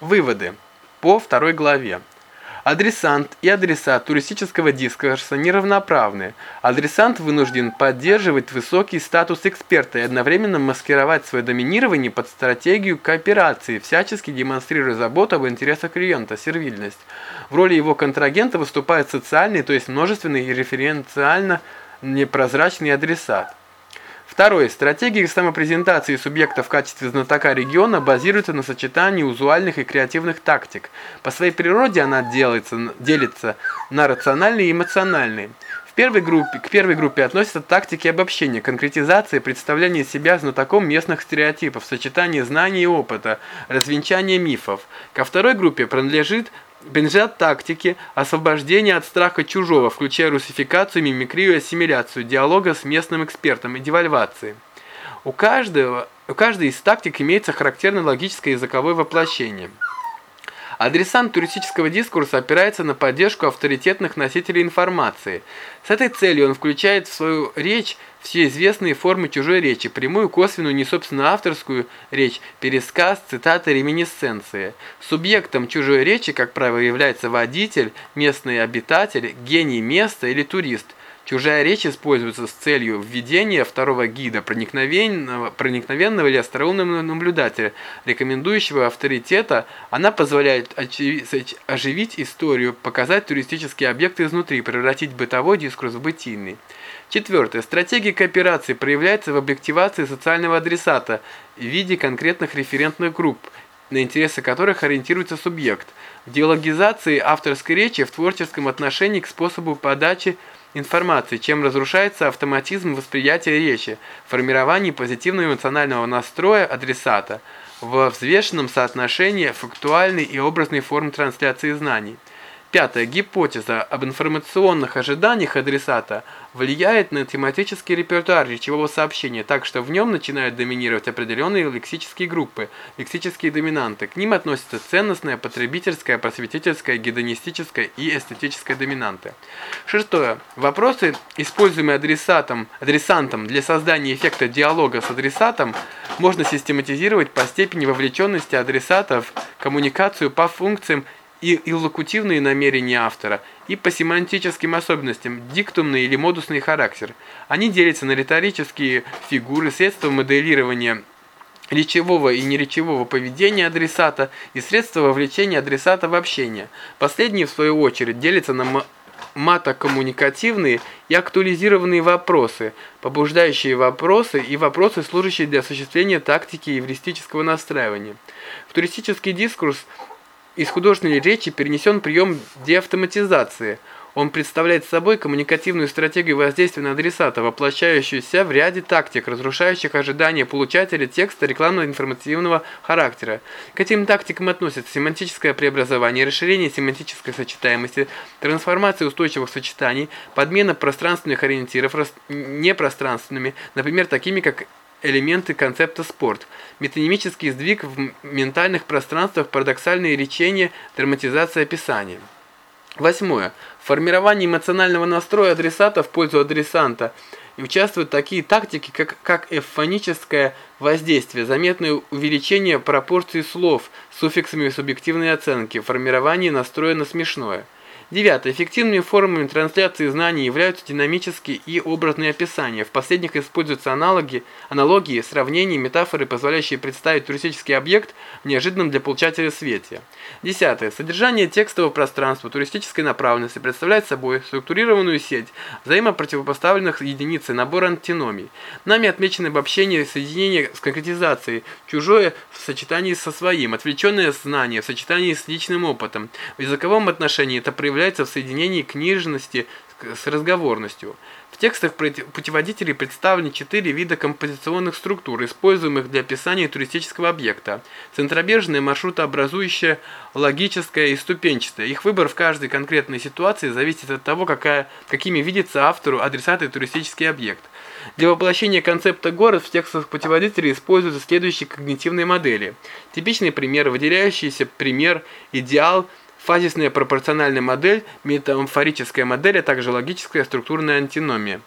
Выводы по второй главе. Адресант и адресат туристического дискурса неравноправны. Адресант вынужден поддерживать высокий статус эксперта и одновременно маскировать свое доминирование под стратегию кооперации, всячески демонстрируя заботу об интересах клиента, сервильность. В роли его контрагента выступает социальный, то есть множественный и референциально непрозрачный адресат. Второе. Стратегия самопрезентации субъекта в качестве знатока региона базируется на сочетании узуальных и креативных тактик. По своей природе она делится, делится на рациональные и эмоциональные. В первой группе, к первой группе относятся тактики обобщения, конкретизации, представления себя знатоком местных стереотипов, сочетание знаний и опыта, развенчание мифов. Ко второй группе принадлежит Принадлежат тактики освобождения от страха чужого, включая русификацию, мимикрию и ассимиляцию, диалога с местным экспертом и девальвации. У каждого, у каждой из тактик имеется характерное логическое языковое воплощение – Адресант туристического дискурса опирается на поддержку авторитетных носителей информации. С этой целью он включает в свою речь все известные формы чужой речи, прямую, косвенную, не собственно авторскую речь, пересказ, цитаты, реминисценции. Субъектом чужой речи, как правило, является водитель, местный обитатель, гений места или турист – Чужая речь используется с целью введения второго гида, проникновенного, проникновенного или остроумного наблюдателя, рекомендующего авторитета. Она позволяет оживить историю, показать туристические объекты изнутри, превратить бытовой дискурс в бытийный. Четвертое. Стратегия кооперации проявляется в объективации социального адресата в виде конкретных референтных групп, на интересы которых ориентируется субъект. В диалогизации авторской речи в творческом отношении к способу подачи информации, чем разрушается автоматизм восприятия речи, формирование позитивного эмоционального настроя адресата в взвешенном соотношении фактуальной и образной форм трансляции знаний. Пятая гипотеза об информационных ожиданиях адресата влияет на тематический репертуар речевого сообщения, так что в нем начинают доминировать определенные лексические группы, лексические доминанты. К ним относятся ценностная, потребительская, просветительская, гедонистическая и эстетическая доминанты. Шестое. Вопросы, используемые адресатом, адресантом для создания эффекта диалога с адресатом, можно систематизировать по степени вовлеченности адресата в коммуникацию по функциям и иллокутивные намерения автора, и по семантическим особенностям, диктумный или модусный характер. Они делятся на риторические фигуры, средства моделирования речевого и неречевого поведения адресата и средства вовлечения адресата в общение. Последние, в свою очередь, делятся на матокоммуникативные и актуализированные вопросы, побуждающие вопросы и вопросы, служащие для осуществления тактики евристического настраивания. Туристический дискурс из художественной речи перенесен прием деавтоматизации. Он представляет собой коммуникативную стратегию воздействия на адресата, воплощающуюся в ряде тактик, разрушающих ожидания получателя текста рекламно-информативного характера. К этим тактикам относятся семантическое преобразование, расширение семантической сочетаемости, трансформация устойчивых сочетаний, подмена пространственных ориентиров непространственными, например, такими как элементы концепта спорт, метанимический сдвиг в ментальных пространствах, парадоксальные речения, драматизация описания. Восьмое. В формировании эмоционального настроя адресата в пользу адресанта участвуют такие тактики, как, как эвфоническое воздействие, заметное увеличение пропорций слов с суффиксами субъективной оценки, формирование настроя на смешное. Девятое. Эффективными формами трансляции знаний являются динамические и образные описания. В последних используются аналоги, аналогии, сравнения, метафоры, позволяющие представить туристический объект в неожиданном для получателя свете. Десятое. Содержание текстового пространства туристической направленности представляет собой структурированную сеть взаимопротивопоставленных единиц и набор антиномий. Нами отмечено обобщение и соединение с конкретизацией, чужое в сочетании со своим, отвлеченное знание в сочетании с личным опытом. В языковом отношении это проявляется проявляется в соединении книжности с разговорностью. В текстах путеводителей представлены четыре вида композиционных структур, используемых для описания туристического объекта. Центробежная, маршрутообразующая, логическая и ступенчатая. Их выбор в каждой конкретной ситуации зависит от того, какая, какими видится автору адресатый туристический объект. Для воплощения концепта город в текстах путеводителей используются следующие когнитивные модели. Типичный пример, выделяющийся пример, идеал – Фазисная пропорциональная модель, метаморфорическая модель, а также логическая структурная антиномия.